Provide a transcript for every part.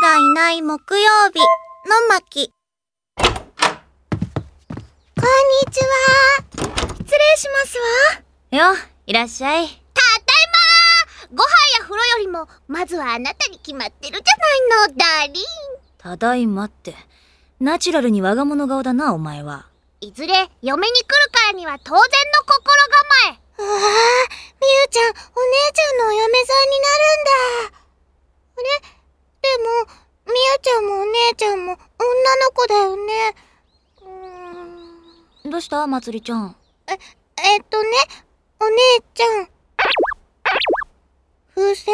者がいない木曜日の巻。こんにちは。失礼しますわ。よ、いらっしゃい。ただいまご飯や風呂よりも、まずはあなたに決まってるじゃないの、ダーリン。ただいまって。ナチュラルに我が物顔だな、お前は。いずれ、嫁に来るからには当然の心構え。うわあ、みゆちゃん、お姉ちゃんのお嫁さんになるんだ。あれ？でも、みゆちゃんもお姉ちゃんも女の子だよね。うーん。どうしたまつりちゃん？え、えっとね、お姉ちゃん。風船？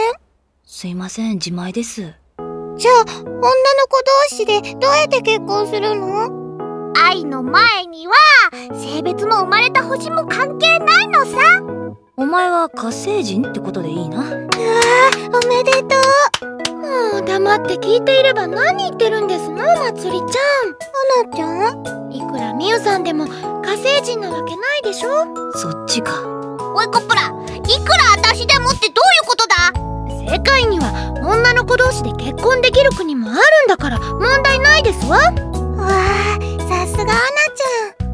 すいません、自前です。じゃあ、女の子同士でどうやって結婚するの？愛の前には性別も生まれた星も関係ないのさお前は火星人ってことでいいなうわおめでとう黙って聞いていれば何言ってるんですのまつりちゃん。あなちゃん？いくらみゆさんでも火星人なわけないでしょ。そっちか。おいコップラいくら私でもってどういうことだ？世界には女の子同士で結婚できる国もあるんだから問題ないですわ。わあさすがアナち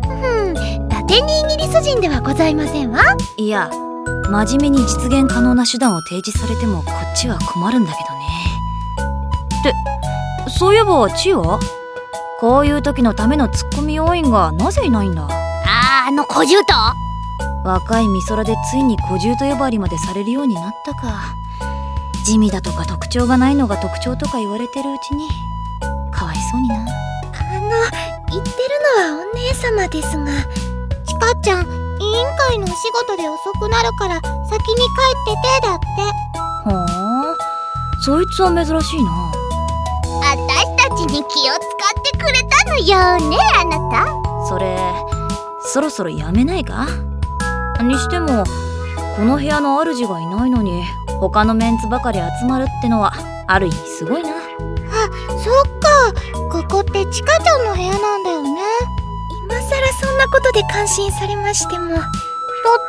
ゃん。ふん伊達にイギリス人ではございませんわ。いや真面目に実現可能な手段を提示されてもこっちは困るんだけどそういえばチはこういう時のためのツッコミ要員がなぜいないんだ？あああの小獣と？若い美空でついに小獣と呼ばわりまでされるようになったか。地味だとか特徴がないのが特徴とか言われてるうちに。かわいそうにな。言ってるのはお姉様ですが。ちかちゃん委員会のお仕事で遅くなるから先に帰っててだって。はあそいつは珍しいなに気を使ってくれたのよねあなた。それそろそろやめないか？にしてもこの部屋の主がいないのに他のメンツばかり集まるってのはある意味すごいな。あそっか。ここってちかちゃんの部屋なんだよね。今さらそんなことで感心されましても。だっ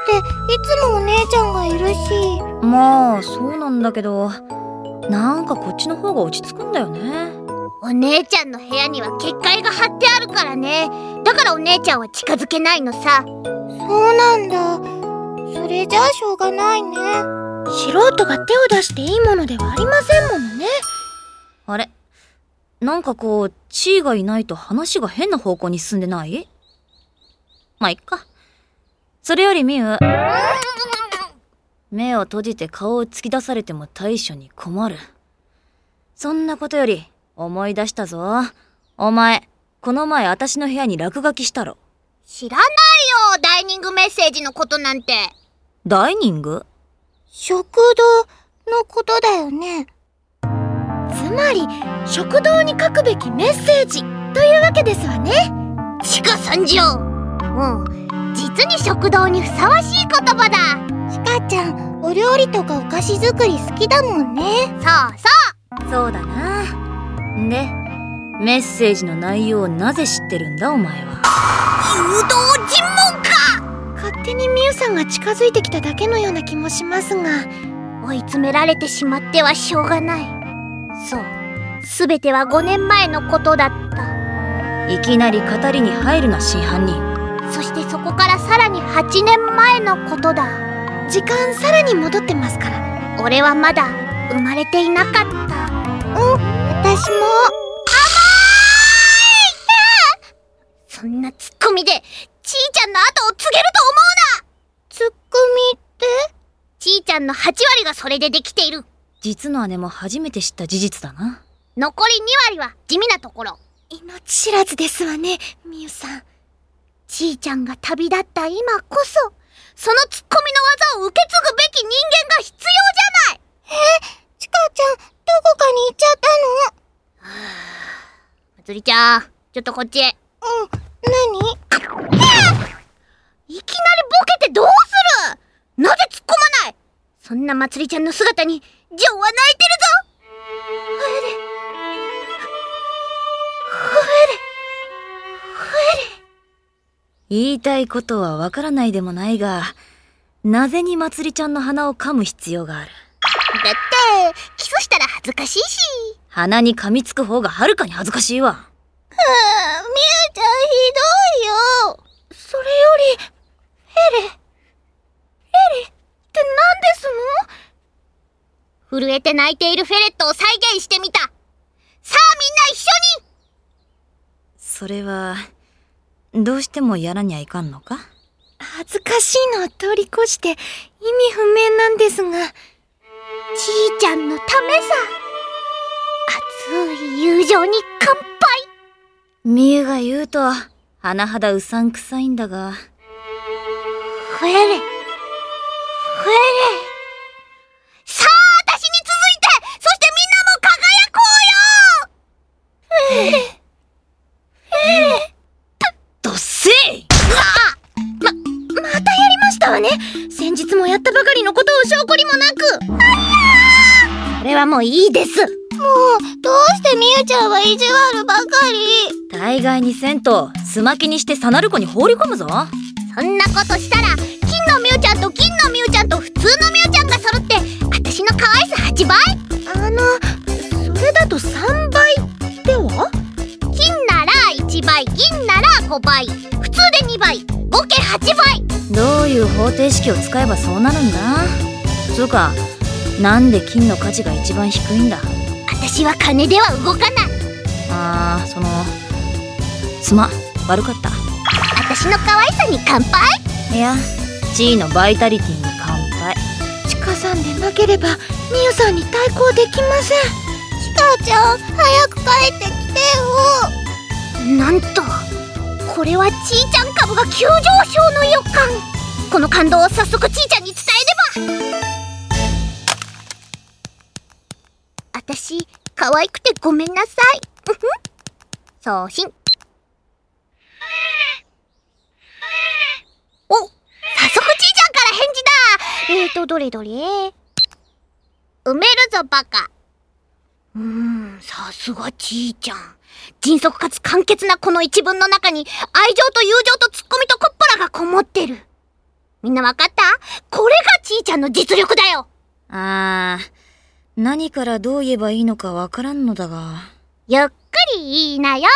ていつもお姉ちゃんがいるし。まあそうなんだけどなんかこっちの方が落ち着くんだよねお姉ちゃんの部屋には結界が張ってあるからね。だからお姉ちゃんは近づけないのさ。そうなんだ。それじゃあしょうがないね。素人が手を出していいものではありませんものね。あれ？なんかこう、地位がいないと話が変な方向に進んでない？まあ、いっか。それよりみゆ、目を閉じて顔を突き出されても対処に困る。そんなことより、思い出したぞ。お前、この前私の部屋に落書きしたろ。知らないよ、ダイニングメッセージのことなんて。ダイニング？食堂のことだよね。つまり食堂に書くべきメッセージというわけですわね祝参上うん実に食堂にふさわしい言葉だちかちゃんお料理とかお菓子作り好きだもんねそうそうそうだなでメッセージの内容をなぜ知ってるんだお前は。誘導尋問か！勝手にみゆさんが近づいてきただけのような気もしますが。追い詰められてしまってはしょうがない。そう。全ては5年前のことだった。いきなり語りに入るな真犯人。そしてそこからさらに8年前のことだ。時間さらに戻ってますから。俺はまだ生まれていなかった。うん私も甘いそんなツッコミでちーちゃんの後を告げると思うなツッコミって？ちーちゃんの8割がそれでできている実の姉も初めて知った事実だな。残り2割は地味なところ。命知らずですわね、みゆさん。ちーちゃんが旅立った今こそ、そのツッコミの技を受け継ぐべき人間が必要じゃないえちかちゃん、どこかに行っちゃったのはぁ、まつりちゃん、ちょっとこっちへ。うん、何いきなりボケてどうする？なぜ突っ込まない？そんなまつりちゃんの姿にジョンは泣いてるぞふえれ。ふえれ。ふえれ。言いたいことはわからないでもないが、なぜにまつりちゃんの鼻を噛む必要がある？だって、キスしたら恥ずかしいし。鼻に噛みつく方がはるかに恥ずかしいわ。はあ、みゆちゃんひどいよ。それより、ヘレ。ヘレって何ですの？震えて泣いているフェレットを再現してみた。さあみんな一緒にそれは、どうしてもやらにはいかんのか？恥ずかしいのを通り越して意味不明なんですが。ちーちゃんのためさ。熱い友情に乾杯みゆが言うと、甚だうさんくさいんだが。フェレ。フェレ。さあ、私に続いて、そしてみんなも輝こうよフェレ。フェレ。どっせいまたやりましたわね先日もやったばかりのことを証拠りもなくそれはもういいです。ちゃんは意地悪ばかり。大概にせんと、すまきにしてサナルコに放り込むぞ。そんなことしたら、金のみゆちゃんと銀のみゆちゃんと普通のみゆちゃんが揃って、私の可愛さ8倍。あのそれだと3倍では？金なら1倍、銀なら5倍、普通で2倍、合計8倍。どういう方程式を使えばそうなるんだ？つうか、なんで金の価値が一番低いんだ？私は金では動かない。あー、その、すまん、悪かった。私の可愛さに乾杯。いや、地位のバイタリティに乾杯。チカさんでなければみゆさんに対抗できません。チカちゃん早く帰ってきてよ。なんとこれはちーちゃん株が急上昇の予感。この感動を早速ちーちゃんに伝えれば私可愛くてごめんなさい。うふ送信お早速ちーちゃんから返事だ。えーとどれどれ？埋めるぞバカ。うーんさすがちーちゃん。迅速かつ簡潔なこの一文の中に愛情と友情とツッコミとコッポラがこもってる。みんなわかった？これがちーちゃんの実力だよ。あー、何からどう言えばいいのかわからんのだが。ゆっくり言いなよ。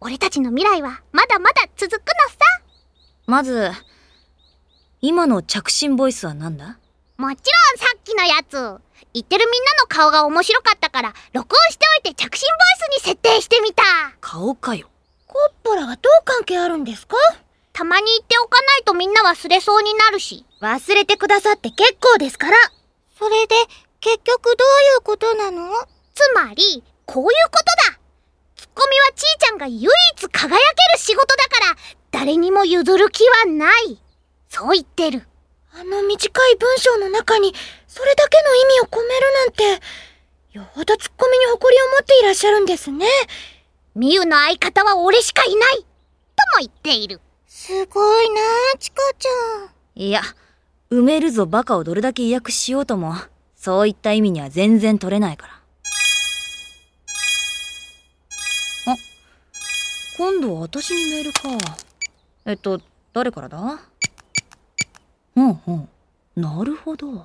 俺たちの未来はまだまだ続くのさ。まず、今の着信ボイスは何だ？もちろんさっきのやつ。言ってるみんなの顔が面白かったから録音しておいて着信ボイスに設定してみた。顔かよ。コッポラがどう関係あるんですか？たまに言っておかないとみんな忘れそうになるし。忘れてくださって結構ですから。それで結局どういうことなのつまり、こういうことだツッコミはちーちゃんが唯一輝ける仕事だから、誰にも譲る気はない。そう言ってる。あの短い文章の中にそれだけの意味を込めるなんてよほどツッコミに誇りを持っていらっしゃるんですねみゆの相方は俺しかいないとも言っている。すごいなあチカちゃんいや、埋めるぞバカをどれだけ意訳しようとも、そういった意味には全然取れないから。あ、今度は私にメールか。えっと、誰からだ？うんうん。なるほど。誰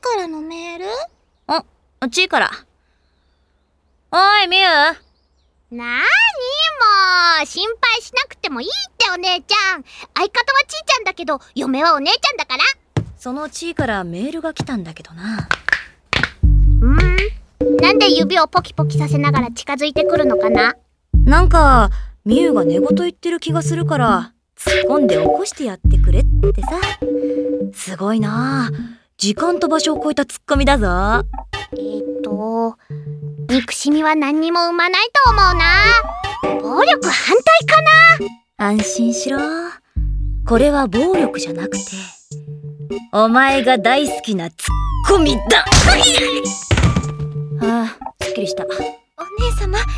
からのメール？あ、ちいから。おい、みゆなーにもう、心配しなくてもいいってお姉ちゃん。相方はちーちゃんだけど、嫁はお姉ちゃんだから。そのちいからメールが来たんだけどな。うーん？なんで指をポキポキさせながら近づいてくるのかな？なんか、みゆが寝言言ってる気がするから、突っ込んで起こしてやってくれってさ。すごいなあ時間と場所を超えたツッコミだぞ。えーと、憎しみは何にも生まないと思うな。暴力反対かな安心しろ。これは暴力じゃなくて、お前が大好きなツッコミだ ああ、すっきりした。お姉様笑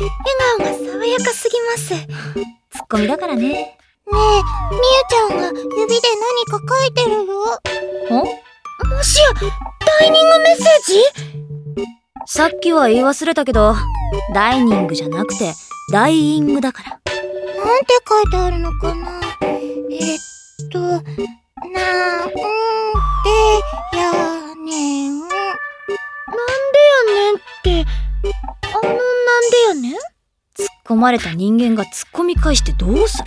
顔が爽やかすぎますね ツッコミだからね。えみゆちゃんが指で何か書いてるよ。おもしやダイニングメッセージ？さっきは言い忘れたけど、ダイニングじゃなくて、ダイイングだから。なんて書いてあるのかな？えっと、なんでやねん？なんでやねんって、あ込まれた人間が突っ込み返してどうする？